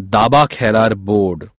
दाबा खेलार बोर्ड।